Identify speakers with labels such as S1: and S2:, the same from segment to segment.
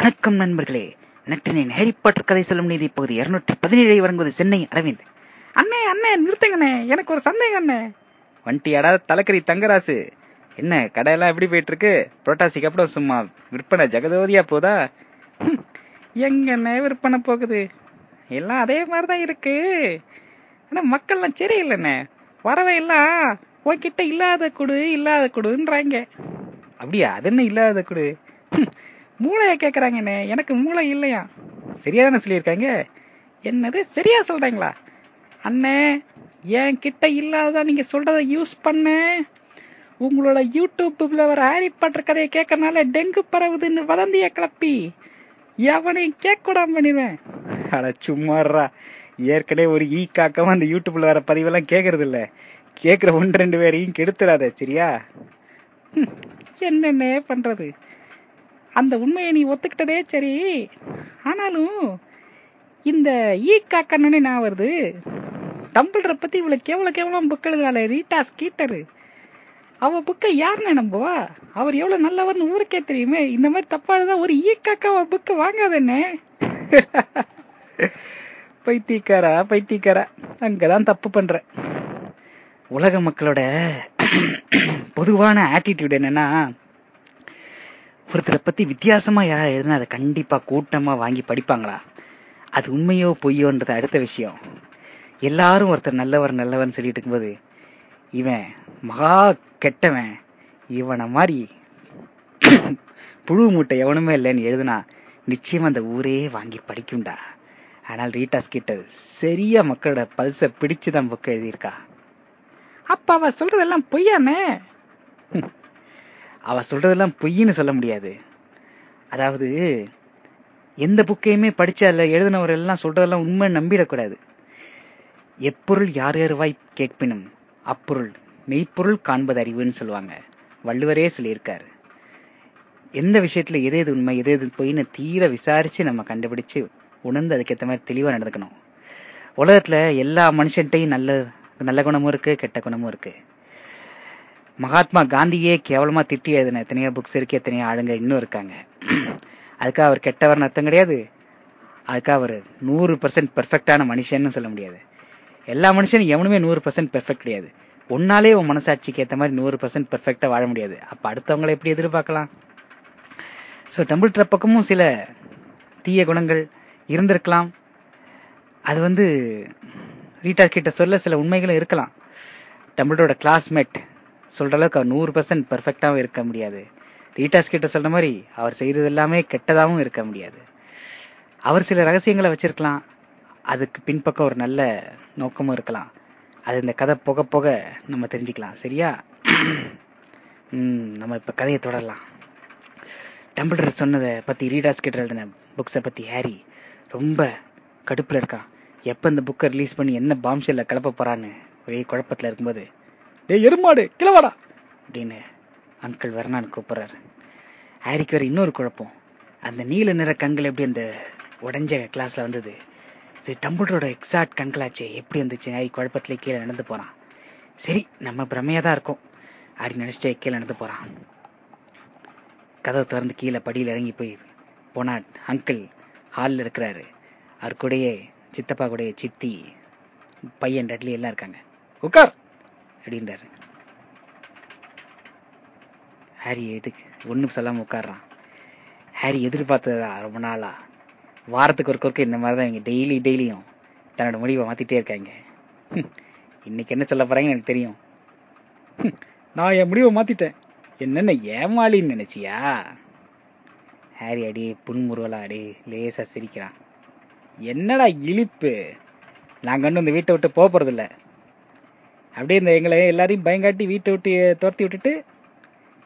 S1: வணக்கம் நண்பர்களே. நற்றினின் ஹேரிப்பாட்டர் கதை சொல்லும் நீதி பகுதி இருநூற்றி பதினேழை வழங்குவது சென்னை அரவிந்த்.
S2: அண்ணே அண்ணே நிறுத்துங்கண்ணே. எனக்கு ஒரு சந்தேகம் அண்ணே.
S1: வண்டியாடா தலைக்கறி தங்கராசு. என்ன கடையெல்லாம் எப்படி போயிட்டு இருக்கு புரோட்டாசிக்கு அப்புறம் சும்மா விற்பனை ஜெகதோதியா போதா?
S2: எங்கண்ணே விற்பனை போகுது? எல்லாம் அதே மாதிரிதான் இருக்கு. ஆனா மக்கள்லாம் சரியில்லைண்ணே. வரவே எல்லாம் உன்கிட்ட இல்லாத குடு இல்லாத குடுன்றாங்க.
S1: அப்படியா? அது என்ன இல்லாத கொடு?
S2: மூளையை கேட்குறாங்கண்ணே எனக்கு மூளை இல்லையா?
S1: சரியா தானே சொல்லியிருக்காங்க?
S2: என்னது? சரியா சொல்றீங்களா? அண்ணே என் கிட்ட இல்லாததான் நீங்க சொல்கிறத யூஸ் பண்ண. உங்களோட யூடியூப்ல வர ஹாரி பாட்டர் கதையை கேட்கறனால டெங்கு பரவுதுன்னு வதந்திய கிளப்பி. எவனையும் கேட்க கூடாம பண்ணிடுவேன்.
S1: அட சும்மாறா ஏற்கனவே ஒரு ஈ காக்காம அந்த யூடியூப்ல வர பதிவெல்லாம் கேட்கறது இல்ல. கேக்குற ஒன்று ரெண்டு பேரையும் கெடுத்துடாத சரியா?
S2: என்னென்ன பண்றது? அந்த உண்மையை நீ ஒத்துக்கிட்டதே சரி. ஆனாலும் இந்த ஈ காக்கண்ணனே நான் வருது டம்பிள்ற பத்தி இவ்வளவு கேவல கேவலம் புக் எழுதுறாள் ரீட்டா ஸ்கீட்டரு. அவ புக்கை யாருன்னு நம்புவா? அவர் எவ்வளவு நல்லவர்னு ஊருக்கே தெரியுமே. இந்த மாதிரி தப்பா எழுதா ஒரு ஈ காக்கா அவ புக்கு வாங்காதண்ணே
S1: பைத்தியக்காரா பைத்தியக்காரா. அங்கதான் தப்பு பண்ற. உலக மக்களோட பொதுவான ஆட்டிடியூட் என்னன்னா ஒருத்தரை பத்தி வித்தியாசமா யாராவது எழுதினா அதை கண்டிப்பா கூட்டமா வாங்கி படிப்பாங்களா? அது உண்மையோ பொய்யோன்றது அடுத்த விஷயம். எல்லாரும் ஒருத்தர் நல்லவர் நல்லவன் சொல்லிட்டு இருக்கும்போது இவன் மகா கெட்டவன் இவனை மாதிரி புழு மூட்டை எவனுமே இல்லைன்னு எழுதுனா நிச்சயம் அந்த ஊரே வாங்கி படிக்கும்டா. ஆனால் ரீட்டாஸ் கிட்ட சரியா மக்களோட பல்ச பிடிச்சுதான் புக் எழுதியிருக்கா.
S2: அப்ப அவ சொல்றதெல்லாம் பொய்யானே
S1: அவ சொல்றதெல்லாம் பொய்ன்னு சொல்ல முடியாது. அதாவது எந்த புக்கையுமே படிச்ச அல்ல எழுதினவர் எல்லாம் சொல்றதெல்லாம் உண்மை நம்பிடக்கூடாது. எப்பொருள் யார் யார் வாய் கேட்பினும் அப்பொருள் மெய்ப்பொருள் காண்பது அறிவுன்னு சொல்லுவாங்க. வள்ளுவரே சொல்லியிருக்காரு. எந்த விஷயத்துல எது எது உண்மை எது எது பொய்ன்னு தீர விசாரிச்சு நம்ம கண்டுபிடிச்சு உணர்ந்து அதுக்கேற்ற மாதிரி தெளிவா நடந்துக்கணும். உலகத்துல எல்லா மனுஷன்ட்டையும் நல்ல நல்ல குணமும் இருக்கு கெட்ட குணமும் இருக்கு. மகாத்மா காந்தியே கேவலமா திட்டி எழுதின எத்தனையோ புக்ஸ் இருக்கு எத்தனையோ ஆளுங்க இன்னும் இருக்காங்க. அதுக்காக அவர் கெட்டவர்னு அர்த்தம் கிடையாது. அதுக்காக அவர் நூறு பர்சன்ட் பெர்ஃபெக்டான மனுஷன்னு சொல்ல முடியாது. எல்லா மனுஷனும் எவனுமே நூறு பர்சன்ட் பெர்ஃபெக்ட் கிடையாது. ஒன்னாலே உன் மனசாட்சிக்கு ஏற்ற மாதிரி நூறு பர்சன்ட் பெர்ஃபெக்டா வாழ முடியாது. அப்ப அடுத்தவங்களை எப்படி எதிர்பார்க்கலாம்? சோ டம்பிள் ட்ரப் பக்கமும் சில தீய குணங்கள் இருந்திருக்கலாம். அது வந்து ரீட்டா கிட்ட சொல்ல சில உண்மைகளும் இருக்கலாம். டம்பிளோட கிளாஸ்மேட் சொல்ற அளவுக்கு அவர் நூறு பர்சன்ட் பெர்ஃபெக்டாவும் இருக்க முடியாது. ரீட்டாஸ் கிட்ட சொல்ற மாதிரி அவர் செய்யறது எல்லாமே கெட்டதாகவும் இருக்க முடியாது. அவர் சில ரகசியங்களை வச்சிருக்கலாம். அதுக்கு பின்பக்கம் ஒரு நல்ல நோக்கமும் இருக்கலாம். அது இந்த கதை போக போக நம்ம தெரிஞ்சுக்கலாம். சரியா? நம்ம இப்ப கதையை தொடரலாம். டம்பிள்டர் சொன்னதை பத்தி ரீடாஸ் கிட்ட எழுதின புக்ஸை பத்தி ஹாரி ரொம்ப கடுப்புல இருக்கான் எப்ப இந்த புக்கை ரிலீஸ் பண்ணி என்ன பாம்ஷெல்ல கிளப்ப போறான்னு ஒரே குழப்பத்துல இருக்கும்போது
S2: டே எருமாடு கிளவாடா
S1: அப்படின்னு அங்கிள் வெர்னான் கூப்பிடுறாரு. ஹாரிக்கு வேற இன்னொரு குழப்பம். அந்த நீல நிற கண்கள் எப்படி அந்த உடஞ்ச கிளாஸ்ல வந்தது? இது டம்பிளரோட எக்ஸாக்ட் கண்களாச்சே எப்படி வந்துச்சு ஹாரி குழப்பத்துல கீழே நடந்து போறான். சரி நம்ம பிரமையா தான் இருக்கோம் அப்படி நினைச்சிட்டே கீழே நடந்து போறான். கதவை திறந்து கீழே படியில இறங்கி போய் போனா அங்கிள் ஹாலில் இருக்கிறாரு. அவர் கூடயே சித்தப்பா கூடயே சித்தி பையன் டட்லி எல்லாம் இருக்காங்க. உட்கார்! அப்படின்றாரு. ஹாரி எதுக்கு? ஒண்ணும் சொல்லாமல் உட்கார்றான். ஹாரி எதிர்பார்த்ததா ரொம்ப நாளா? வாரத்துக்கு ஒரு கொருக்கு இந்த மாதிரி தான் இவங்க டெய்லி டெய்லியும் தன்னோட முடிவை மாத்திட்டே இருக்காங்க. இன்னைக்கு என்ன சொல்ல போறாங்கன்னு எனக்கு தெரியும்.
S2: நான் என் முடிவை மாத்திட்டேன்.
S1: என்னென்ன ஏமாளின்னு நினைச்சியா? ஹாரி அடியே புன்முருவலா அடி லேசா சிரிக்கிறான். என்னடா இழிப்பு? நாங்க இன்னும் இந்த வீட்டை விட்டு போக அப்படியே இந்த எங்களை எல்லாரையும் பயங்காட்டி வீட்டை விட்டு துரத்தி விட்டுட்டு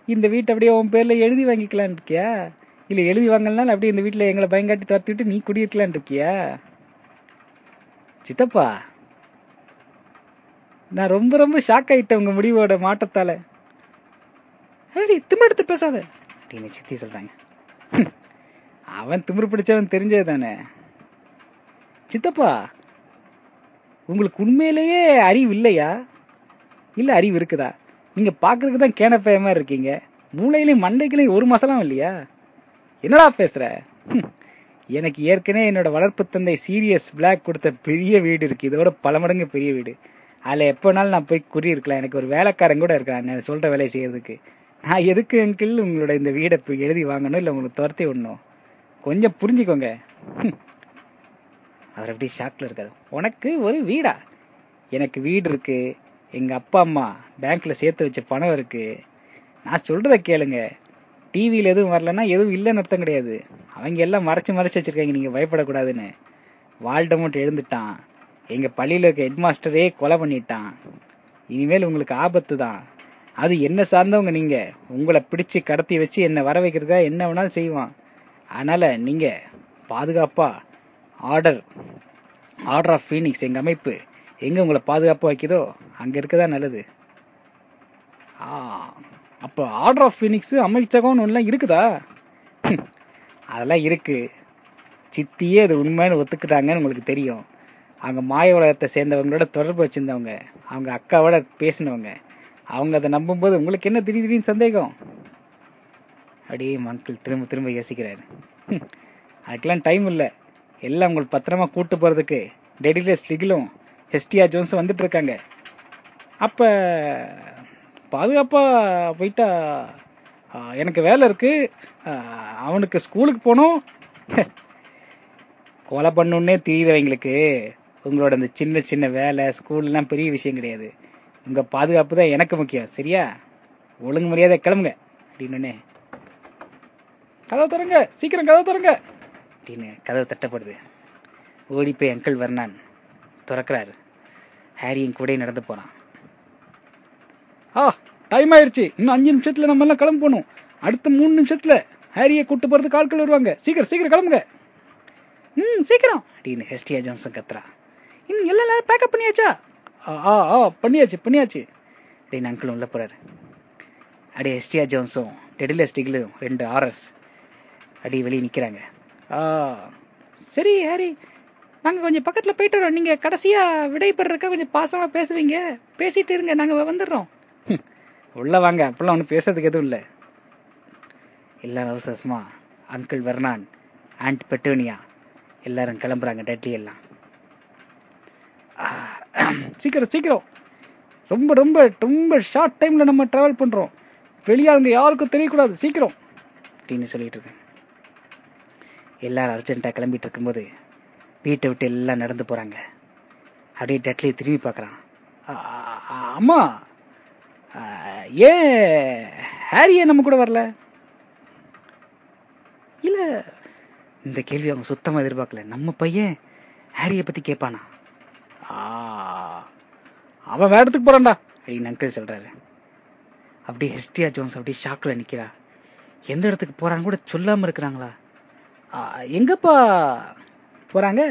S1: இந்த வீட்டை அப்படியே உன் பேர்ல எழுதி வாங்கிக்கலாம்னு இருக்கியா? இல்ல எழுதி வாங்கலனாலும் அப்படியே இந்த வீட்டுல எங்களை பயங்காட்டி துரத்தி விட்டு நீ குடியிருக்கலான் இருக்கியா? சித்தப்பா
S2: நான் ரொம்ப ரொம்ப ஷாக் ஆயிட்டேன் உங்க முடிவோட மாற்றத்தால. ஹேரி திமிரெடுத்து பேசாத.
S1: அப்படின்னு சித்தி சொல்றாங்க.
S2: அவன் திமிரு பிடிச்சவன் தெரிஞ்சது தானே. சித்தப்பா உங்களுக்கு உண்மையிலேயே அறிவு இல்லையா? இல்ல அறிவு இருக்குதா? நீங்க பாக்குறதுக்கு தான் கேன மாதிரி இருக்கீங்க. மூளையிலையும் மண்டைக்குலையும் ஒரு மசாலாம் இல்லையா? என்னடா பேசுற?
S1: எனக்கு ஏற்கனவே என்னோட வளர்ப்பு தந்தை சீரியஸ் பிளாக் கொடுத்த பெரிய வீடு இருக்கு. இதோட பல மடங்கு பெரிய வீடு. அதுல எப்போனாலும் நான் போய் குறி இருக்கலாம் எனக்கு ஒரு வேலைக்காரன் கூட இருக்கான். நான் சொல்ற வேலையை செய்யறதுக்கு. நான் எதுக்கு அங்கிள் உங்களோட இந்த வீடை எழுதி வாங்கணும்? இல்ல உங்களுக்கு துரத்தி விடணும்? கொஞ்சம் புரிஞ்சுக்கோங்க. அவர் அப்படியே ஷாக்ல இருக்காரு. உனக்கு ஒரு வீடா? எனக்கு வீடு இருக்கு. எங்க அப்பா அம்மா பேங்க்ல சேர்த்து வச்ச பணம் இருக்கு. நான் சொல்றத கேளுங்க. டிவியில எதுவும் வரலன்னா எதுவும் இல்லைன்னு அர்த்தம் கிடையாது. அவங்க எல்லாம் மறைச்சு மறைச்சு வச்சிருக்காங்க. நீங்க பயப்படக்கூடாதுன்னு. வால்டமோட் எழுந்துட்டான். எங்க பள்ளியில இருக்க ஹெட் மாஸ்டரே கொலை பண்ணிட்டான். இனிமேல் உங்களுக்கு ஆபத்து தான். அது என்ன சார்ந்தவங்க நீங்க? உங்களை பிடிச்சு கடத்தி வச்சு என்ன வர வைக்கிறதா என்ன வேணாலும் செய்வான். அதனால நீங்க பாதுகாப்பா ஆர்டர் ஆர்டர் ஆஃப் ஃபீனிக்ஸ் எங்க அமைப்பு எங்க உங்களை பாதுகாப்பா வைக்குதோ? அங்க இருக்கதா நல்லது. ஆ, அப்ப ஆர்டர் ஆஃப் ஃபீனிக்ஸ் அமைச்சகம் எல்லாம் இருக்குதா? அதெல்லாம் இருக்கு. சித்தியே அது உண்மைன்னு ஒத்துக்கிட்டாங்கன்னு உங்களுக்கு தெரியும். அவங்க மாய உலகத்தை சேர்ந்தவங்களோட தொடர்பு வச்சிருந்தவங்க. அவங்க அக்காவோட பேசினவங்க. அவங்க அதை நம்பும்போது உங்களுக்கு என்ன திடீர் திடீர்னு சந்தேகம்? அப்படியே மக்கள் திரும்ப திரும்ப யோசிக்கிறாரு. அதுக்கெல்லாம் டைம் இல்லை. எல்லாம் உங்களுக்கு பத்திரமா கூட்டு போறதுக்கு. டெடிலஸ் லிகிலும் ஹெஸ்டியா ஜோன்ஸ் வந்துட்டு இருக்காங்க அப்ப பாதுகாப்பா போயிட்டா எனக்கு வேலை இருக்கு. அவனுக்கு ஸ்கூலுக்கு போகணும் கொலை பண்ணுன்னே தெரியுறவங்களுக்கு உங்களோட அந்த சின்ன சின்ன வேலை ஸ்கூல்லாம் பெரிய விஷயம் கிடையாது. உங்க பாதுகாப்பு தான் எனக்கு முக்கியம் சரியா? ஒழுங்கு மரியாதை கிளம்புங்க அப்படின்னு கதவை தருங்க சீக்கிரம் கதவை தருங்க அப்படின்னு கதவு தட்டப்படுது. ஓடி போய் அங்கிள் வர்ணான். திறக்கிறாரு. ஹாரியின் கூட நடந்து போறான் ஆ டைம் ஆயிருச்சு. இன்னும் அஞ்சு நிமிஷத்துல நம்ம எல்லாம் கிளம்ப போகணும். அடுத்த மூணு நிமிஷத்துல ஹாரியை கூட்டு போறதுக்கு ஆட்கள் வருவாங்க. சீக்கிரம் சீக்கிரம் கிளம்புங்க. ம் சீக்கிரம். அப்படின்னு ஹெஸ்டியா ஜான்சன் கத்துறா. இன்னும் எல்லா நேரம் பேக்கப் பண்ணியாச்சா? ஆ ஆ பண்ணியாச்சு பண்ணியாச்சு. அப்படின்னு அங்கிள் உள்ள போறாரு. அடி ஹெஸ்டியா ஜோன்ஸும் டெடில ஸ்டிகிலும் ரெண்டு ஆர்எஸ். அடி வெளியே நிற்கிறாங்க
S2: ஆ, சரி ஹாரி. நாங்க கொஞ்சம் பக்கத்துல போயிட்டு வரோம் நீங்க கடைசியா விடைபெறக்க கொஞ்சம் பாசமா பேசுவீங்க. பேசிட்டு இருங்க நாங்க வந்துடுறோம்.
S1: உள்ள வாங்க அப்பெல்லாம் ஒன்றும் பேசுறதுக்கு எதுவும் இல்லை. எல்லாரும் அவசரமா அங்கிள் வெர்னான் ஆண்ட் பெட்டோனியா எல்லாரும் கிளம்புறாங்க டெட்லி எல்லாம்.
S2: சீக்கிரம் சீக்கிரம். ரொம்ப ரொம்ப ரொம்ப ஷார்ட் டைம்ல நம்ம டிராவல் பண்றோம். வெளியாளுங்க யாருக்கும் தெரியக்கூடாது. சீக்கிரம்.
S1: அப்படின்னு சொல்லிட்டு இருக்கேன். எல்லாரும் அர்ஜென்ட்டாக கிளம்பிட்டு இருக்கும்போது வீட்டை விட்டு எல்லாம் நடந்து போறாங்க. அப்படியே டட்லி திரும்பி பார்க்கறான்.
S2: அம்மா ஏன் ஹாரியே நம்ம கூட வரல?
S1: இல்ல இந்த கேள்வி அவங்க சுத்தமா எதிர்பார்க்கல. நம்ம பையன் ஹாரிய பத்தி கேட்பானா?
S2: ஆ, அவன் வேற இடத்துக்கு போறான்டா
S1: அப்படின்னு அங்கிள் சொல்றாரு. அப்படியே ஹெஸ்டியா ஜோன்ஸ் அப்படியே ஷாக்ல நிக்கிறா. எந்த இடத்துக்கு போறான்னு கூட சொல்லாம இருக்கிறாங்களா?
S2: எங்கப்பா? போறாங்க?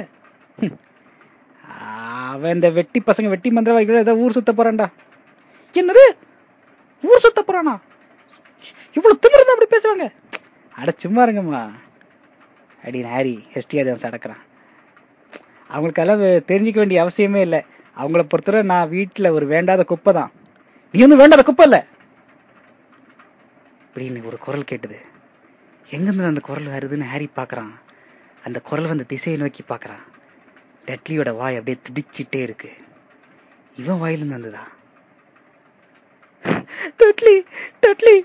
S2: அவன் இந்த வெட்டி பசங்க வெட்டி மந்திரவாதிகள் ஏதோ ஊர் சுத்த போறான்டா. என்னது? ஊர் சுத்த போறானா? இவ்வளவு திமிருந்தா அப்படி பேசுவாங்க
S1: அட சும்மா இருங்கம்மா. அப்படின்னு ஹாரி ஹெஸ்டியா சடக்கிறான் அடக்குறான். அவங்களுக்கெல்லாம் தெரிஞ்சுக்க வேண்டிய அவசியமே இல்லை. அவங்கள பொறுத்தவரை நான் வீட்டுல ஒரு வேண்டாத குப்பை தான்.
S2: நீ ஒன்னும் வேண்டாத குப்பை இல்ல.
S1: அப்படின்னு ஒரு குரல் கேட்டது. எங்கிருந்து அந்த குரல் வருதுன்னு ஹாரி பார்க்கறான். அந்த குரல் வந்த திசையை நோக்கி பார்க்கறான். டட்லியோட வாய் அப்படியே துடிச்சிட்டே இருக்கு. இவன் வாயிலிருந்து வந்ததா?
S2: டட்லி டட்லி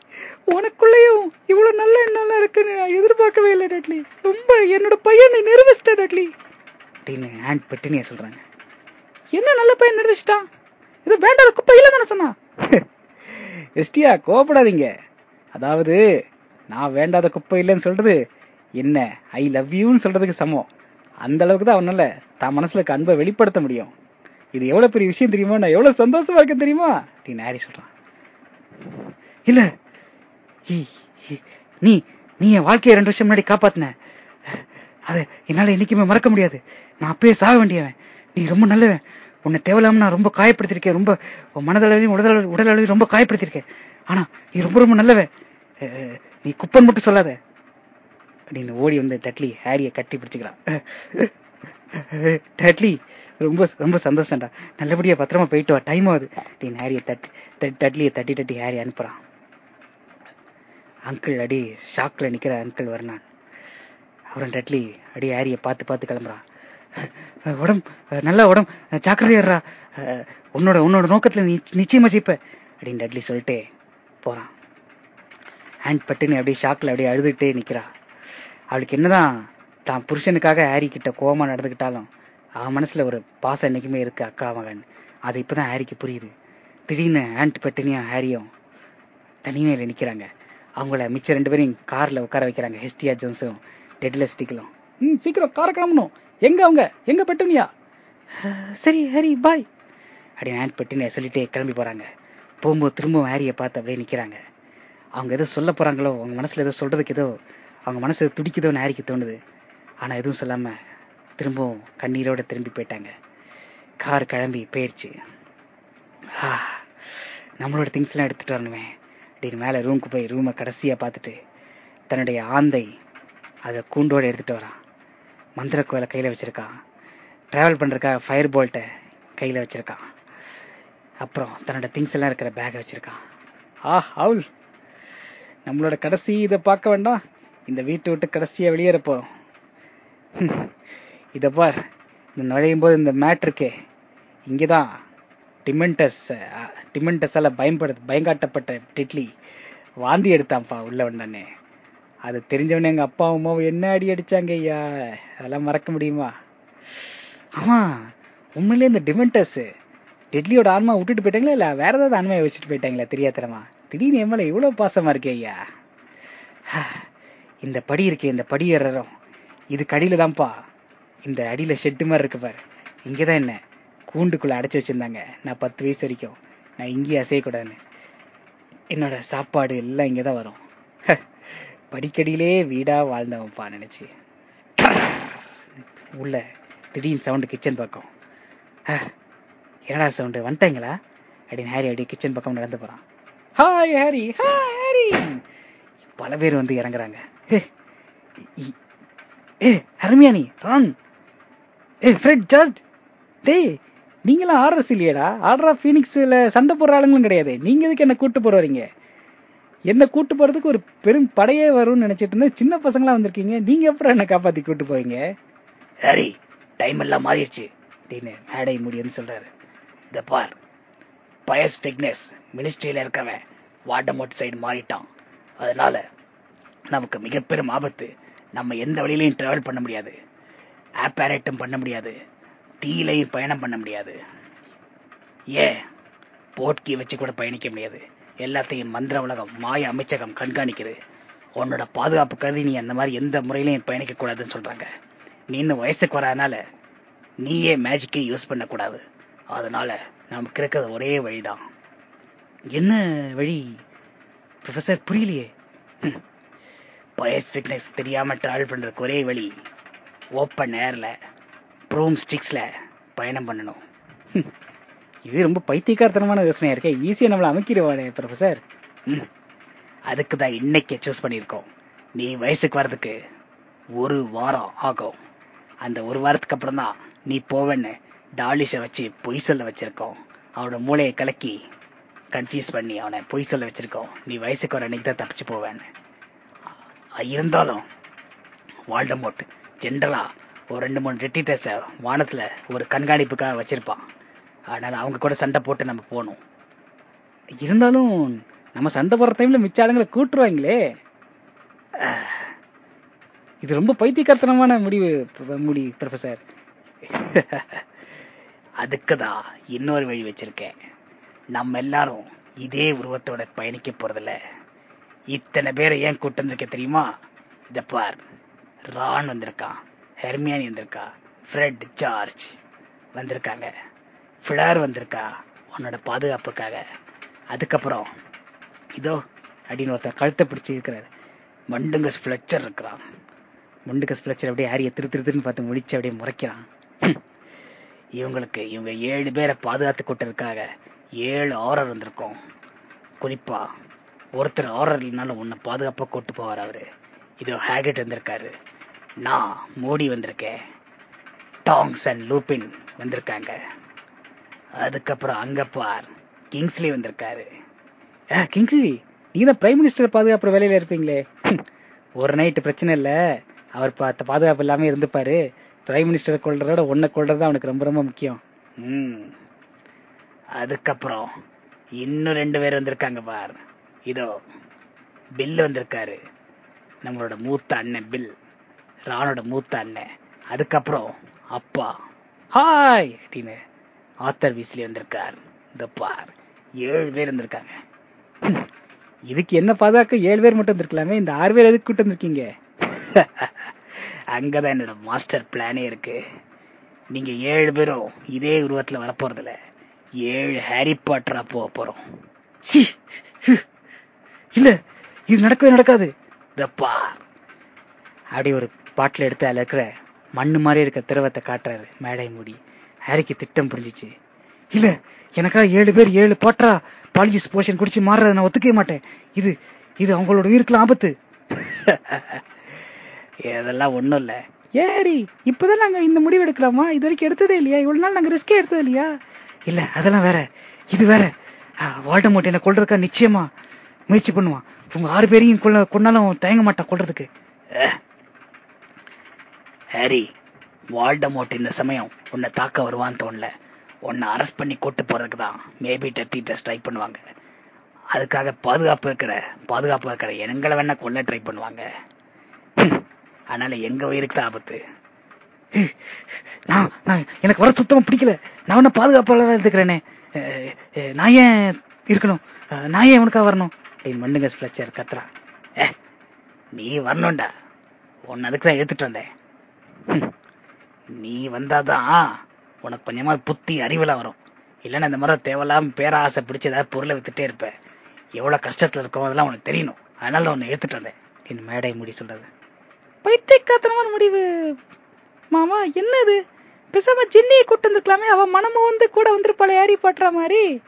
S2: உனக்குள்ளேயும் இவ்வளவு நல்ல எண்ணம் இருக்குன்னு நான் எதிர்பார்க்கவே இல்லை டட்லி. ரொம்ப என்னோட பையனை நிர்வகிச்சிட்ட டட்லி.
S1: அப்படின்னு ஆண்ட் பெட்டினிய சொல்றாங்க.
S2: என்ன நல்ல பையன் நிர்வகிச்சிட்டான் இது வேண்டாத குப்பை இல்லை தானே சொன்னா
S1: எஸ்டியா கோபப்படாதீங்க அதாவது நான் வேண்டாத குப்பை இல்லைன்னு சொல்றது என்ன ஐ லவ் யூன்னு சொல்றதுக்கு சமம். அந்த அளவுக்கு தான் அவனால தான் மனசுல அன்பை வெளிப்படுத்த முடியும். இது எவ்வளவு பெரிய விஷயம் தெரியுமா? நான் எவ்வளவு சந்தோஷமா இருக்கேன் தெரியுமா? அப்படின்னு ஹாரி சொல்றான். இல்ல நீ நீ என் வாழ்க்கையை ரெண்டு வருஷம் முன்னாடி காப்பாத்தின. அது என்னால என்னைக்குமே மறக்க முடியாது. நான் அப்பயே சாக வேண்டியவன். நீ ரொம்ப நல்லவன். உன்னை தேவையில்லாம நான் ரொம்ப காயப்படுத்திருக்கேன் ரொம்ப மனதளவிலையும் மனதளவையும் உடல் உடல் அளவையும் ரொம்ப காயப்படுத்திருக்கேன் ஆனா நீ ரொம்ப ரொம்ப நல்லவன். நீ குப்பன் மட்டும் சொல்லாத. அப்படின்னு ஓடி வந்து டட்லி ஹாரிய கட்டி பிடிச்சுக்கிறான் டட்லி ரொம்ப ரொம்ப சந்தோஷம்டா. நல்லபடியா பத்திரமா போயிட்டு வா. டைம் ஆகுது. அப்படின்னு ஹாரியை தட்டி டட்லியை தட்டி தட்டி ஹாரி அனுப்புறான். அங்கிள் அடி ஷாக்ல நிக்கிற அங்கிள் வர்ணான். அப்புறம் டட்லி அடி ஹாரியை பார்த்து பார்த்து கிளம்புறான். உடம் நல்லா உடம் ஜாக்கிரதையாடுறா உன்னோட உன்னோட நோக்கத்துல நிச்சயமா ஜெயிப்ப அப்படின்னு டட்லி சொல்லிட்டு போறான். ஹேண்ட் பட்டுன்னு அப்படியே ஷாக்ல அப்படியே அழுதுகிட்டே நிக்கிறா அவளுக்கு என்னதான் தான் புருஷனுக்காக ஹாரி கிட்ட கோவமா நடந்துகிட்டாலும் அவன் மனசுல ஒரு பாசம் என்னைக்குமே இருக்கு அக்கா மகன். அது இப்பதான் ஹாரிக்கு புரியுது. திடீர்னு ஹேண்ட் பெட்டினியும் ஹாரியும் தனிமையில நிக்கிறாங்க. அவங்கள மிச்ச ரெண்டு பேரையும் கார்ல உட்கார வைக்கிறாங்க ஹெஸ்டியா ஜோன்ஸும் டெட்லஸ் ஸ்டிக்கலும்
S2: ம் சீக்கிரம் கார கிளம்பணும். எங்க அவங்க? எங்க பெட்டுனியா?
S1: சரி ஹாரி பாய் அப்படின்னு ஹேண்ட் பெட்டினியா சொல்லிட்டே கிளம்பி போறாங்க. போகும்போது திரும்பவும் ஹாரியை பார்த்து அப்படியே நிக்கிறாங்க. அவங்க ஏதோ சொல்ல போறாங்களோ அவங்க மனசுல ஏதோ சொல்றதுக்கு ஏதோ அவங்க மனசு துடிக்குதோ ஹாரிக்கு தோணுது. ஆனா எதுவும் சொல்லாம திரும்பவும் கண்ணீரோட திரும்பி போயிட்டாங்க. கார் கிளம்பி போயிருச்சு. ஆ, நம்மளோட திங்ஸ் எல்லாம் எடுத்துட்டு வரணுமே. அப்படின்னு மேல ரூமுக்கு போய் ரூமை கடைசியா பார்த்துட்டு தன்னுடைய ஆந்தை அதை கூண்டோட எடுத்துட்டு வரான். மந்திர கோயிலை கையில வச்சிருக்கான். டிராவல் பண்ணுறக்கா ஃபயர் போல்ட்டை கையில வச்சிருக்கான். அப்புறம் தன்னோட திங்ஸ் எல்லாம் இருக்கிற பேக்கை வச்சிருக்கான்.
S2: ஆ அவுல் நம்மளோட கடைசி இதை பார்க்க வேண்டாம். இந்த வீட்டை விட்டு கடைசியா வெளியேற போறோம்.
S1: இத பார் இந்த நுழையும் போது இந்த மேட் இருக்கே. இங்கதான் டிமெண்டஸ் டிமெண்டஸால பயன்படு பயங்காட்டப்பட்ட டிட்லி வாந்தி எடுத்தான்ப்பா உள்ள வந்தானே அது தெரிஞ்சவனே எங்க அப்பா அம்மாவும் என்ன அடி அடிச்சாங்க ஐயா? அதெல்லாம் மறக்க முடியுமா? ஆமா உண்மையிலே இந்த டிமெண்டஸ் டெட்லியோட ஆன்மா விட்டுட்டு போயிட்டாங்களா இல்ல வேற ஏதாவது ஆன்மாவை வச்சுட்டு போயிட்டாங்களா தெரியாதரமா திடீர்னு என் மேல இவ்வளவு பாசமா இருக்கே ஐயா. இந்த படி இருக்கே இந்த படி ஏறுறோம். இது கடியில தான்ப்பா. இந்த அடியில ஷெட்டு மாதிரி இருக்கு பாரு. இங்கதான் என்ன? கூண்டுக்குள்ள அடைச்சு வச்சிருந்தாங்க. நான் பத்து வயசு வரைக்கும். நான் இங்கேயே அசையக்கூடாதுன்னு. என்னோட சாப்பாடு எல்லாம் இங்கதான் வரும். படிக்கடியிலே வீடா வாழ்ந்தவன்ப்பா நினைச்சு. உள்ள திடீர்னு சவுண்டு கிச்சன் பக்கம். என்னடா சவுண்டு வந்துட்டாங்களா? அப்படின்னு ஹாரி அப்படியே கிச்சன் பக்கம் நடந்து போறான். Hi Harry. Hi Harry. பல பேர் வந்து இறங்குறாங்க. ஏ ஹர்மியானி ரான் ஏ ஃப்ரெட் ஜார்ஜ் டேய் நீங்களாம் ஆர்டர்ஸ் இல்லையடா. ஆர்டர் ஆஃப் ஃபீனிக்ஸில் சண்டை போடுற ஆளுங்களும் கிடையாது. நீங்கள் எதுக்கு என்ன கூட்டு போற வரீங்க? என்ன கூட்டு போகிறதுக்கு ஒரு பெரும் படையே வரும்னு நினச்சிட்டு இருந்தேன். சின்ன பசங்களாம் வந்திருக்கீங்க. நீங்கள் அப்புறம் என்ன காப்பாற்றி கூட்டு போவீங்க? ஹரி டைம் எல்லாம் மாறிடுச்சு. அப்படின்னு மேடை முடியும்னு சொல்கிறாரு இந்த பார். பயஸ் ஃபிட்னஸ் மினிஸ்ட்ரியில் இருக்கவன். வாட்டமோட் சைடு மாறிட்டான். அதனால நமக்கு மிக பெரும் ஆபத்து. நம்ம எந்த வழியிலையும் டிராவல் பண்ண முடியாது. ஆப்பரேட்டும் பண்ண முடியாது. தீயிலையும் பயணம் பண்ண முடியாது. ஏன்? போட்கி வச்சு கூட பயணிக்க முடியாது. எல்லாத்தையும் மந்திர உலகம் மாய அமைச்சகம் கண்காணிக்குது. உன்னோட பாதுகாப்பு கருதி நீ அந்த மாதிரி எந்த முறையிலையும் பயணிக்க கூடாதுன்னு சொல்றாங்க. நீ இன்னும் வயசுக்கு வராதனால நீயே மேஜிக்கை யூஸ் பண்ணக்கூடாது. அதனால நமக்கு இருக்கிறது ஒரே வழிதான். என்ன வழி? ப்ரொஃபசர் புரியலையே. பயஸ் ஃபிட்னஸ் தெரியாம டிராவல் பண்றதுக்கு ஒரே வழி ஓப்பன் ஏர்ல ப்ரோம் ஸ்டிக்ஸ்ல பயணம் பண்ணணும். இது ரொம்ப பைத்தியக்காரத்தனமான யோசனையா இருக்கே. ஈஸியா நம்மள அமைக்கிடுவானே ப்ரொஃபசர் அதுக்கு தான் இன்னைக்கு சூஸ் பண்ணியிருக்கோம். நீ வயசுக்கு வர்றதுக்கு ஒரு வாரம் ஆகும். அந்த ஒரு வாரத்துக்கு அப்புறம் தான் நீ போவேன்னு டாலிஷ வச்சு பொய் சொல்ல வச்சிருக்கோம். அவனோட மூளையை கலக்கி கன்ஃபியூஸ் பண்ணி அவனை பொய் சொல்ல வச்சிருக்கோம். நீ வயசுக்கு வர அன்னைக்கு தான் தப்பிச்சு போவேன்னு. இருந்தாலும் வால்டமோட் ஜென்ரலா ஒரு ரெண்டு மூணு ரெட்டிட்டர்ஸ வானத்துல ஒரு கண்காணிப்புக்காக வச்சிருப்பான். அதனால அவங்க கூட சண்டை போட்டு நம்ம போகணும். இருந்தாலும் நம்ம சண்டை போடுற டைம்ல மிச்ச ஆளுங்களை கூட்டுருவாங்களே. இது ரொம்ப பைத்தியக்காரத்தனமான முடிவு முடி ப்ரொஃபசர் அதுக்கு தான் இன்னொரு வழி வச்சிருக்கேன். நம்ம எல்லாரும் இதே உருவத்தோட பயணிக்க போறதில்ல. இத்தனை பேரை ஏன் கூட்டு வந்திருக்க தெரியுமா? இத பார். ரான் வந்திருக்கான். ஹெர்மியானி வந்திருக்கா. ஃப்ரெட் ஜார்ஜ் வந்திருக்காங்க. ஃபிளார் வந்திருக்கா உன்னோட பாதுகாப்புக்காக. அதுக்கப்புறம் இதோ அப்படின்னு ஒருத்தர் கழுத்தை பிடிச்சி இருக்கிறார் மண்டுங்கஸ் ஃபிளச்சர் இருக்கிறான். மண்டுங்கஸ் ஃபிளச்சர் அப்படியே ஹாரியை திரு திருத்துன்னு பார்த்து முடிச்சு அப்படியே முறைக்கிறான். இவங்களுக்கு இவங்க ஏழு பேரை பாதுகாத்து கூட்டதுக்காக ஏழு ஆரர் வந்திருக்கோம். குறிப்பா ஒருத்தர் ஆர்டர் இல்லைனாலும் உன்னை பாதுகாப்பா கூட்டு போவார் அவரு. இதோ ஹேகட் வந்திருக்காரு. நான் மோடி வந்திருக்கேன். டாங்ஸ் அண்ட் லூபின் வந்திருக்காங்க. அதுக்கப்புறம் அங்க பார் கிங்ஸ்லி வந்திருக்காரு. கிங்ஸ்லி நீங்க தான் பிரைம் மினிஸ்டர் பாதுகாப்புற வேலையில இருப்பீங்களே. ஒரு நைட்டு பிரச்சனை இல்ல. அவர் பார்த்த பாதுகாப்பு இல்லாம இருந்துப்பாரு. பிரைம் மினிஸ்டர் கொள்றதோட உன்னை கொள்றது அவனுக்கு ரொம்ப ரொம்ப முக்கியம். அதுக்கப்புறம் இன்னும் ரெண்டு பேர் வந்திருக்காங்க பார். இதோ பில் வந்திருக்காரு. நம்மளோட மூத்த அண்ணன் பில் ராணோட மூத்த அண்ணன். அதுக்கப்புறம் அப்பா. ஹாய் அப்படின்னு ஆத்தர் வீஸ்லி வந்திருக்கார். இந்த பார் ஏழு பேர் வந்திருக்காங்க. இதுக்கு என்ன பாதுகாக்க ஏழு பேர் மட்டும் வந்திருக்கலாமே? இந்த ஆறு பேர் எதுக்கு கூட்டு வந்திருக்கீங்க? அங்கதான் என்னோட மாஸ்டர் பிளானே இருக்கு. நீங்க ஏழு பேரும் இதே உருவத்துல வரப்போறதுல ஏழு ஹாரி பாட்டரா போக போறோம். இல்ல இது நடக்கவே நடக்காது. அப்படி ஒரு பாட்டில் எடுத்து அதுல இருக்கிற மண்ணு மாதிரி இருக்க திரவத்தை காட்டுறாரு மேடை மூடி. ஹாரிக்கு திட்டம் புரிஞ்சிச்சு. இல்ல எனக்கா ஏழு பேர் ஏழு பாட்டரா பாலிஜிஸ் போஷன் குடிச்சு மாறுறத நான் ஒத்துக்கவே மாட்டேன். இது இது அவங்களோட உயிருக்குலாம் ஆபத்து. இதெல்லாம் ஒண்ணும் இல்ல.
S2: ஏரி இப்பதான் நாங்க இந்த முடிவு எடுக்கலாமா? இது வரைக்கும் எடுத்ததே இல்லையா? இவ்வளவு நாள் நாங்க ரிஸ்கே எடுத்தது இல்லையா?
S1: இல்ல அதெல்லாம் வேற. இது வேற. வால்டமோட் என்ன கொல்றதுக்கா நிச்சயமா? முயற்சி பண்ணுவான். உங்க ஆறு பேரையும் கொல்ல கொன்னாலும் தயங்க மாட்டான் கொல்றதுக்கு. ஹாரி வால்டமோட் இந்த சமயம் உன்னை தாக்க வருவான்னு தோணல. உன்னை அரெஸ்ட் பண்ணி கூட்டு போறதுக்கு தான் மேபி டெத்தி டெஸ்ட் ட்ரை பண்ணுவாங்க. அதுக்காக பாதுகாப்பு இருக்கிற பாதுகாப்பு இருக்கிற எங்களை வேணா கொல்ல ட்ரை பண்ணுவாங்க. அதனால எங்க உயிருக்கு ஆபத்து? நான் நான் எனக்கு வர சுத்தமா பிடிக்கல. நான் என்ன பாதுகாப்பாளராக இருந்துக்கிறேனே. அஹ், நான் ஏன் இருக்கணும்? நான் ஏன் உனக்கா வரணும்? அப்படின்னு மண்ணுங்க ஸ்பிளச்சர் கத்துறான் ஏ நீ வரணும்டா. உன்னை அதுக்கு தான் எடுத்துட்டு வந்தேன். நீ வந்தாதான் உனக்கு கொஞ்சமா புத்தி அறிவெல்லாம் வரும். இல்லைன்னா இந்த மாதிரி தேவையில்லாம பேராசை பிடிச்சி ஏதாவது பொருளை வித்துட்டே இருப்ப. எவ்வளவு கஷ்டத்துல இருக்கோ அதெல்லாம் உனக்கு தெரியணும். அதனால உன்னை எடுத்துட்டு வந்தேன். அப்படின்னு மேடை முடி சொல்றது.
S2: பைத்தியக்காத்தனமான முடிவு. மாமா என்னது? பேசாம ஜின்னியை கூட்டு வந்துருக்கலாமே. அவன் மனமும் வந்து கூட வந்திருப்பாளே ஏறி பாட்டுற மாதிரி.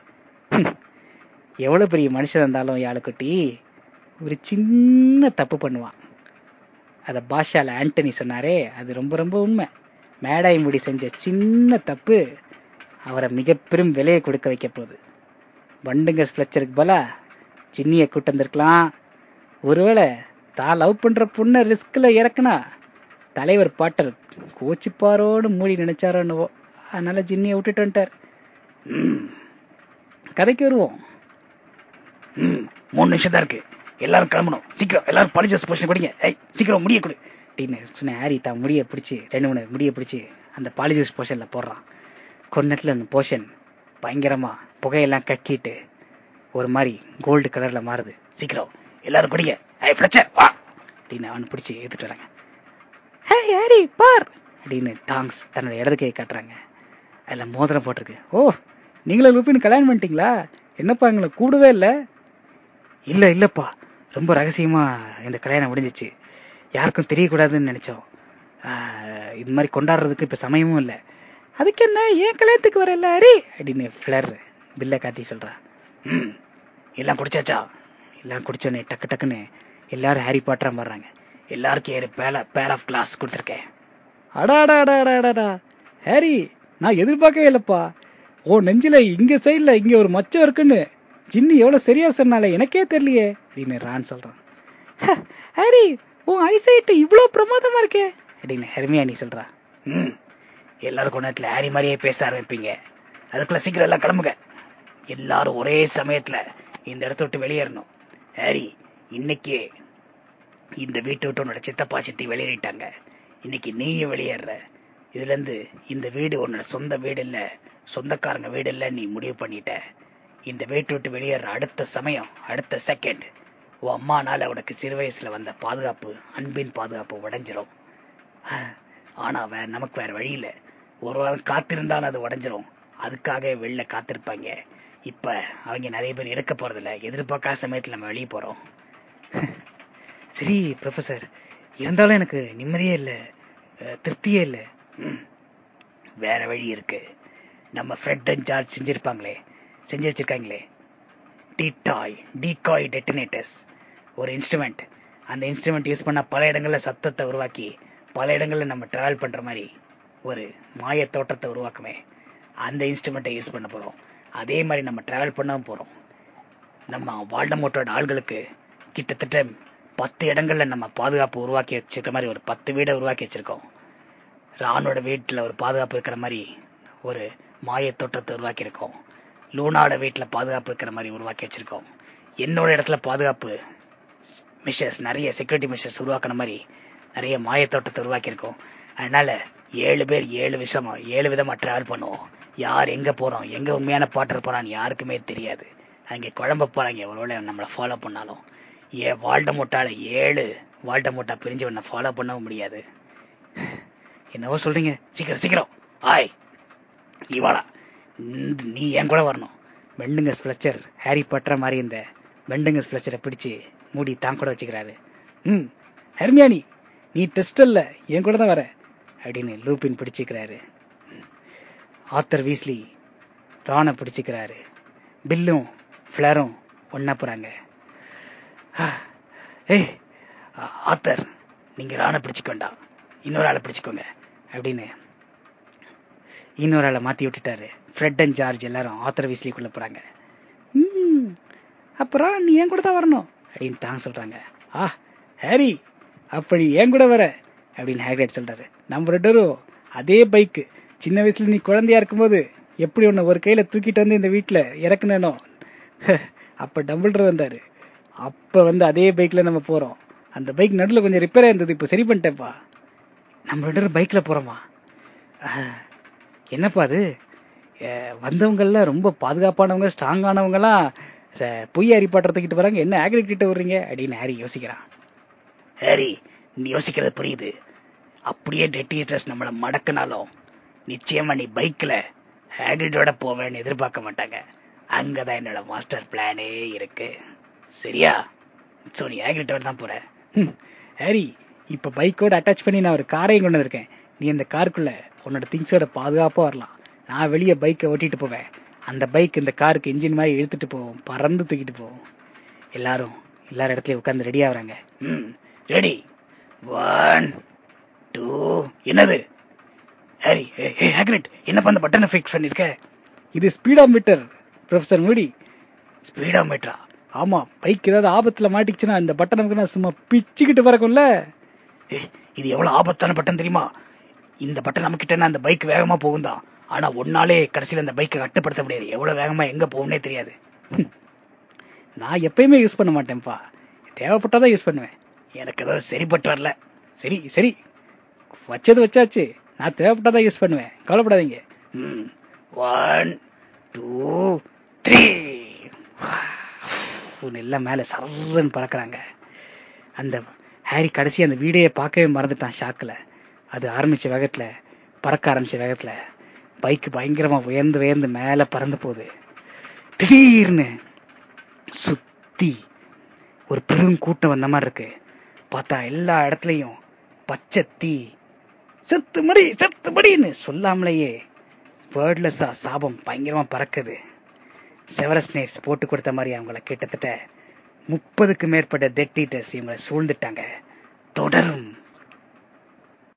S1: எவ்வளவு பெரிய மனுஷன் இருந்தாலும் யாழுக்குட்டி ஒரு சின்ன தப்பு பண்ணுவான். அத பாஷால ஆண்டனி சொன்னாரே அது ரொம்ப ரொம்ப உண்மை. மேடாய் முடி செஞ்ச சின்ன தப்பு அவரை மிக பெரும் விலையை கொடுக்க வைக்க போகுது. வண்டுங்க ஸ்பிளச்சருக்கு போல சின்னிய கூட்டு வந்திருக்கலாம். ஒருவேளை தான் லவ் பண்ற பொண்ணை ரிஸ்க்ல இறக்குனா தலைவர் பாட்டர் கோச்சிப்பாரோன்னு மூடி நினைச்சாரோன்னுவோ அதனால ஜின்னியை விட்டுட்டு வந்துட்டார். கதைக்கு வருவோம். மூணு நிமிஷம் தான் இருக்கு. எல்லாரும் கிளம்பணும். சீக்கிரம். எல்லாரும் பழிஜஸ் பொசிஷன் குடிங்க ஏய் சீக்கிரம் முடிய கொடு. அப்படின்னு சொன்ன ஹாரி தான் முடிய பிடிச்சி ரெண்டு மூணு முடிய பிடிச்சி அந்த பாலிஜூஸ் போர்ஷன்ல போடுறான். கொஞ்ச நேரத்துல அந்த போஷன் பயங்கரமா புகையெல்லாம் கக்கிட்டு ஒரு மாதிரி கோல்டு கலர்ல மாறுது. சீக்கிரம். எல்லாரும் குடிங்க. ஐ ஃபிளச்சர் வா. அப்படின்னு அவன் பிடிச்சி எடுத்துட்டு வராங்க
S2: ஹே ஹாரி பார்.
S1: அப்படின்னு டாங்ஸ் தன்னோட இடது கையை காட்டுறாங்க. அதுல மோதிரம் போட்டிருக்கு. ஓ நீங்களும் லூப்பின்னு கல்யாணம் பண்ணிட்டீங்களா? என்னப்பா எங்களை கூடவே இல்ல? இல்ல இல்லப்பா. ரொம்ப ரகசியமா இந்த கல்யாணம் முடிஞ்சிச்சு. யாருக்கும் தெரியக்கூடாதுன்னு நினைச்சோம். இது மாதிரி கொண்டாடுறதுக்கு இப்ப சமயமும் இல்ல.
S2: அதுக்கு என்ன? ஏன் கல்யாணத்துக்கு வரல ஹாரி
S1: அப்படின்னு ஃப்ளர் பில்ல காத்தி சொல்றா. ம் எல்லாம் குடிச்சாச்சா? எல்லாம் குடிச்சோன்னே டக்கு டக்குன்னு எல்லாரும் ஹாரி பாட்டரா மாறுறாங்க எல்லாருக்கும் ஏறு பேல பேர் ஆஃப் கிளாஸ் கொடுத்துருக்கேன்.
S2: அடா அடாடா அடாடா ஹாரி நான் எதிர்பார்க்கவே இல்லப்பா. ஓ நெஞ்சில இங்க சைடில் இங்க ஒரு மச்சம் இருக்குன்னு ஜின்னு எவ்வளவு சரியா சொன்னாலே எனக்கே தெரியலையே
S1: அப்படின்னு ரான் சொல்றான்.
S2: ஹாரி உன் ஐசைட்டு இவ்ளோ பிரமாதமா இருக்கே
S1: அப்படின்னு நீ சொல்றா. ம் எல்லாரும் கொஞ்ச ஹாரி மாதிரியே பேச ஆரம்பிப்பீங்க. அதுக்குள்ள சீக்கிரம் எல்லாம் கிளம்புங்க. எல்லாரும் ஒரே சமயத்துல இந்த இடத்த விட்டு வெளியேறணும். ஹாரி இன்னைக்கு இந்த வீட்டை விட்டு உன்னோட சித்தப்பா சித்தி வெளியேறிட்டாங்க. இன்னைக்கு நீயும் வெளியேற. இதுல இருந்து இந்த வீடு உன்னோட சொந்த வீடு இல்ல. சொந்தக்காரங்க வீடு இல்ல நீ முடிவு பண்ணிட்ட. இந்த வீட்டு விட்டு வெளியேற அடுத்த சமயம் அடுத்த செகண்ட் உன் அம்மானால உனக்கு சிறு வயசுல வந்த பாதுகாப்பு அன்பின் பாதுகாப்பு உடைஞ்சிரும். ஆனா வேற நமக்கு வேற வழி இல்ல. ஒரு வாரம் காத்திருந்தாலும் அது உடைஞ்சிரும். அதுக்காக வெளில காத்திருப்பாங்க. இப்ப அவங்க நிறைய பேர் இருக்க போறதில்ல. எதிர்பார்க்காத சமயத்துல நம்ம வெளியே போறோம். சரி ப்ரொஃபசர் இருந்தாலும் எனக்கு நிம்மதியே இல்லை. திருப்தியே இல்லை. ம். வேற வழி இருக்கு. நம்ம ஃப்ரெட் அண்ட் ஜார்ஜ் செஞ்சிருப்பாங்களே. செஞ்சு வச்சிருக்காங்களே. டிடாய் டிகாய் டெட்டினேட்டர்ஸ் ஒரு இன்ஸ்ட்ருமெண்ட் அந்த இன்ஸ்ட்ருமெண்ட் யூஸ் பண்ண பல இடங்களில் சத்தத்தை உருவாக்கி பல இடங்களில் நம்ம டிராவல் பண்ற மாதிரி ஒரு மாய தோற்றத்தை உருவாக்குமே. அந்த இன்ஸ்ட்ருமெண்ட்டை யூஸ் பண்ண போறோம். அதே மாதிரி நம்ம டிராவல் பண்ணவும் போறோம். நம்ம வால்டமோட்டோட ஆள்களுக்கு கிட்டத்தட்ட பத்து இடங்கள்ல நம்ம பாதுகாப்பு உருவாக்கி வச்சிருக்க மாதிரி ஒரு பத்து வீடை உருவாக்கி வச்சிருக்கோம். ராணோட வீட்டில் ஒரு பாதுகாப்பு இருக்கிற மாதிரி ஒரு மாய தோற்றத்தை உருவாக்கி இருக்கோம் லூனாவோட வீட்டில் பாதுகாப்பு இருக்கிற மாதிரி உருவாக்கி வச்சிருக்கோம். என்னோட இடத்துல பாதுகாப்பு மிஷர்ஸ் நிறைய செக்யூரிட்டி மிஷர்ஸ் உருவாக்குன மாதிரி நிறைய மாயத்தோட்டத்தை உருவாக்கியிருக்கோம். அதனால ஏழு பேர் ஏழு விஷயமா ஏழு விதமா டிராவல் பண்ணுவோம். யார் எங்க போறோம் எங்க உண்மையான பாட்டர் போறான்னு யாருக்குமே தெரியாது. அங்க குழம்ப போறாங்க ஒருவேளை நம்மளை ஃபாலோ பண்ணாலும். ஏ வாழ்ட மூட்டால ஏழு வாழ்ட மூட்டா பிரிஞ்சு உன்னை ஃபாலோ பண்ணவும் முடியாது. என்னவோ சொல்றீங்க? சீக்கிரம் சீக்கிரம். ஆய் நீ நீ என் கூட வரணும். பெண்டுங்க ஸ்பிளச்சர் ஹாரி பட்டுற மாதிரி இந்த பெண்டுங்க ஸ்பிளச்சரை பிடிச்சு மூடி தான் கூட வச்சுக்கிறாரு. ம் ஹர்மியானி நீ டெஸ்ட் இல்ல என் கூட தான் வர அப்படின்னு லூபின் பிடிச்சிக்கிறாரு. Author Weasley ரானை பிடிச்சிக்கிறாரு. பில்லும் ஃபிளரும் ஒன்னா போறாங்க. ஏய் ஆ- ஆத்தர் நீங்க ராணை பிடிச்சுக்க வேண்டாம். இன்னொரு ஆளை பிடிச்சுக்கோங்க அப்படின்னு இன்னொரு ஆளை மாத்தி விட்டுட்டாரு. ஃப்ரெட் அண்ட் ஜார்ஜ் எல்லாரும் ஆத்தர் வீஸ்லிக்குள்ள போறாங்க.
S2: ம், அப்புறம் நீ என் கூட தான் வரணும்?
S1: அப்படின்னு தாங்க சொல்றாங்க. ஆ ஹாரி அப்படி என் கூட வர? அப்படின்னு ஹேக்ரேட் சொல்றாரு. நம்ம ரெண்டு அதே பைக் சின்ன வயசுல நீ குழந்தையா இருக்கும்போது எப்படி உன்னை ஒரு கையில தூக்கிட்டு வந்து இந்த வீட்டுல இறக்குனோ அப்ப டம்பிள்டர் வந்தாரு. அப்ப வந்து அதே பைக்ல நம்ம போறோம். அந்த பைக் நடுவில் கொஞ்சம் ரிப்பேர் இருந்தது. இப்ப சரி பண்ணிட்டேன்ப்பா. நம்ம ரெண்டு பேரும் பைக்ல போறோமா? என்னப்பா அது? அஹ், ரொம்ப பாதுகாப்பானவங்க ஸ்ட்ராங்கானவங்களாம் பொய் அரிப்பாட்டத்துக்கிட்டு வராங்க. என்ன ஆக்ரிட் கிட்ட வர்றீங்க அப்படின்னு ஹாரி யோசிக்கிறான். ஹாரி நீ யோசிக்கிறது புரியுது. அப்படியே டெட்டிஸ்டர்ஸ் நம்மளை மடக்குனாலும் நிச்சயமா நீ பைக்ல ஹேக்ரிட்டோட போவேன்னு எதிர்பார்க்க மாட்டாங்க. அங்கதான் என்னோட மாஸ்டர் பிளானே இருக்கு. சரியா? சோ நீ ஹேக்ரிட்டோட தான் போற. ஹாரி இப்ப பைக்கோட அட்டாச் பண்ணி நான் ஒரு காரையும் கொண்டு வந்திருக்கேன். நீ அந்த காருக்குள்ள உன்னோட திங்ஸோட பாதுகாப்பா வரலாம். நான் வெளியே பைக்கை ஓட்டிட்டு போவேன். அந்த பைக் இந்த காருக்கு இன்ஜின் மாதிரி இழுத்துட்டு போவோம் பறந்து தூக்கிட்டு போவோம் எல்லாரும் எல்லாரும் இடத்துலயும் உட்காந்து ரெடி ஆகுறாங்க. ம் ரெடி ஒன் டூ என்னது? ஹாரி ஹேக்ரிட் என்னப்பா அந்த பட்டனை ஃபிக்ஸ் பண்ணிருக்க? இது ஸ்பீடா மீட்டர் ப்ரொஃபசர் மூடி. ஸ்பீடா மீட்டரா ஆமா பைக் ஏதாவது ஆபத்துல மாட்டிச்சுன்னா இந்த பட்டன் நான் சும்மா பிச்சுக்கிட்டு பறக்கும்ல? இது எவ்வளவு ஆபத்தான பட்டன் தெரியுமா? இந்த பட்டன் நம்ம கிட்ட அந்த பைக் வேகமா போகும் தான் ஆனா ஒன்னாலே கடைசியில அந்த பைக்கை கட்டுப்படுத்த முடியாது. எவ்வளவு வேகமா எங்க போகும்னே தெரியாது. நான் எப்பயுமே யூஸ் பண்ண மாட்டேன்ப்பா. தேவைப்பட்டாதான் யூஸ் பண்ணுவேன். எனக்கு ஏதாவது சரிப்பட்டு வரல. சரி சரி. வச்சது வச்சாச்சு. நான் தேவைப்பட்டாதான் யூஸ் பண்ணுவேன். கவலைப்படாதீங்க. ஒன் டூ த்ரீ எல்லாம் மேல சரன்னு பறக்குறாங்க. அந்த ஹாரி கடைசி அந்த வீடையே பார்க்கவே மறந்துட்டான் ஷாக்ல அது ஆரம்பிச்ச வேகத்துல பறக்க ஆரம்பிச்ச வேகத்துல. பைக் பயங்கரமா உயர்ந்து உயர்ந்து மேல பறந்து போகுது. திடீர்னு சுத்தி ஒரு பெரும் கூட்டம் வந்த மாதிரி இருக்கு. பார்த்தா எல்லா இடத்துலையும் பச்சை தீ செத்து மடி செத்து மடின்னு சொல்லாமலேயே வேர்ட்லெஸ்ஸா சாபம் பயங்கரமா பறக்குது. செவரஸ் நேப்ஸ் போட்டு கொடுத்த மாதிரி அவங்கள கிட்டத்தட்ட முப்பதுக்கு மேற்பட்ட டெட் ஈட்டர்ஸ் இவங்களை சூழ்ந்துட்டாங்க. தொடரும்.